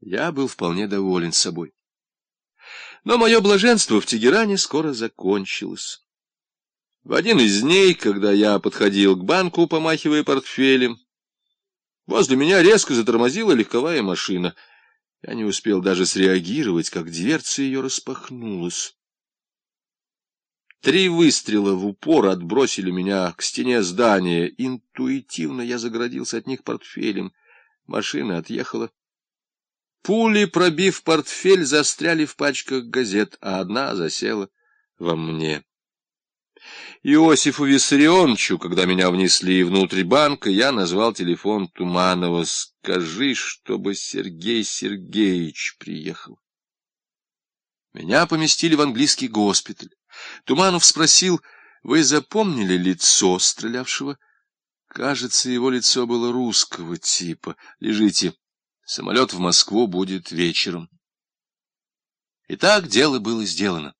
Я был вполне доволен собой. Но мое блаженство в Тегеране скоро закончилось. В один из дней, когда я подходил к банку, помахивая портфелем, возле меня резко затормозила легковая машина. Я не успел даже среагировать, как дверца ее распахнулась. Три выстрела в упор отбросили меня к стене здания. Интуитивно я загородился от них портфелем. Машина отъехала. Пули, пробив портфель, застряли в пачках газет, а одна засела во мне. Иосифу Виссарионовичу, когда меня внесли внутрь банка, я назвал телефон Туманова. «Скажи, чтобы Сергей Сергеевич приехал». Меня поместили в английский госпиталь. Туманов спросил, «Вы запомнили лицо стрелявшего?» Кажется, его лицо было русского типа. Лежите. Самолет в Москву будет вечером. Итак, дело было сделано.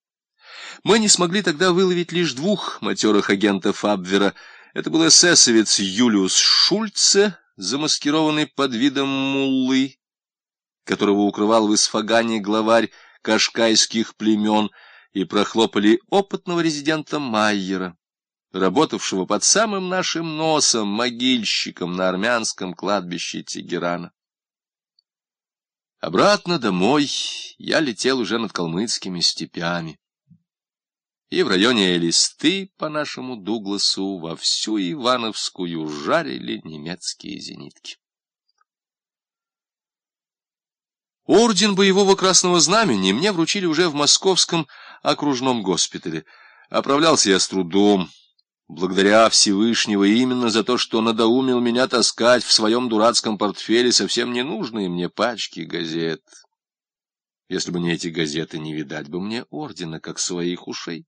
Мы не смогли тогда выловить лишь двух матерых агентов Абвера. Это был эсэсовец Юлиус Шульце, замаскированный под видом муллы, которого укрывал в Исфагане главарь кашкайских племен, и прохлопали опытного резидента Майера, работавшего под самым нашим носом могильщиком на армянском кладбище Тегерана. Обратно домой я летел уже над калмыцкими степями. И в районе Элисты, по нашему Дугласу, во всю Ивановскую жарили немецкие зенитки. Орден Боевого Красного Знамени мне вручили уже в московском окружном госпитале. Оправлялся я с трудом, благодаря Всевышнего именно за то, что надоумил меня таскать в своем дурацком портфеле совсем ненужные мне пачки газет. Если бы не эти газеты, не видать бы мне ордена, как своих ушей.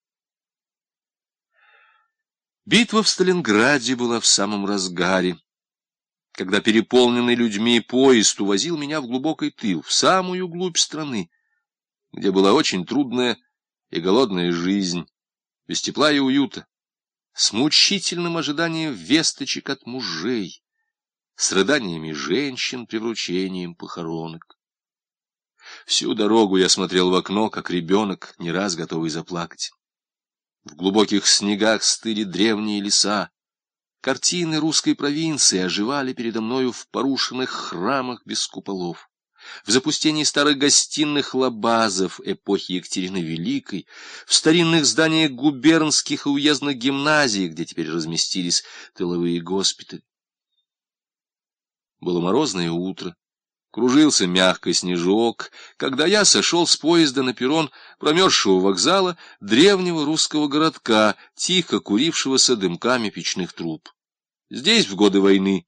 Битва в Сталинграде была в самом разгаре, когда переполненный людьми поезд увозил меня в глубокий тыл, в самую глубь страны, где была очень трудная и голодная жизнь, без тепла и уюта с мучительным ожиданием весточек от мужей, с рыданиями женщин при вручением похоронок. Всю дорогу я смотрел в окно, как ребенок, не раз готовый заплакать. В глубоких снегах стыли древние леса. Картины русской провинции оживали передо мною в порушенных храмах без куполов в запустении старых гостиных лабазов эпохи Екатерины Великой, в старинных зданиях губернских и уездных гимназий, где теперь разместились тыловые госпитали. Было морозное утро. Кружился мягкий снежок, когда я сошел с поезда на перрон промерзшего вокзала древнего русского городка, тихо курившегося дымками печных труб. Здесь в годы войны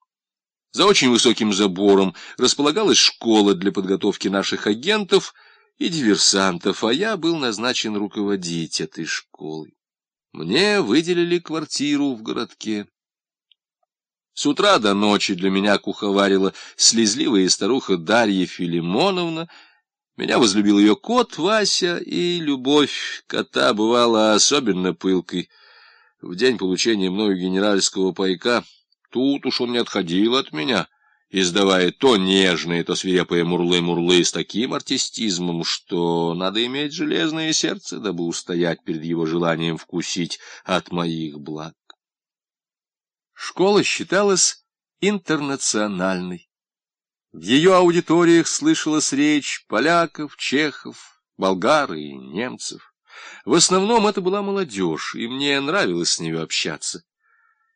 за очень высоким забором располагалась школа для подготовки наших агентов и диверсантов, а я был назначен руководить этой школой. Мне выделили квартиру в городке. С утра до ночи для меня куховарила слезливая старуха Дарья Филимоновна. Меня возлюбил ее кот Вася, и любовь кота бывала особенно пылкой. В день получения мною генеральского пайка Тут уж он не отходил от меня, издавая то нежные, то свирепые мурлы-мурлы с таким артистизмом, что надо иметь железное сердце, дабы устоять перед его желанием вкусить от моих благ. Школа считалась интернациональной. В ее аудиториях слышалась речь поляков, чехов, болгар и немцев. В основном это была молодежь, и мне нравилось с нею общаться.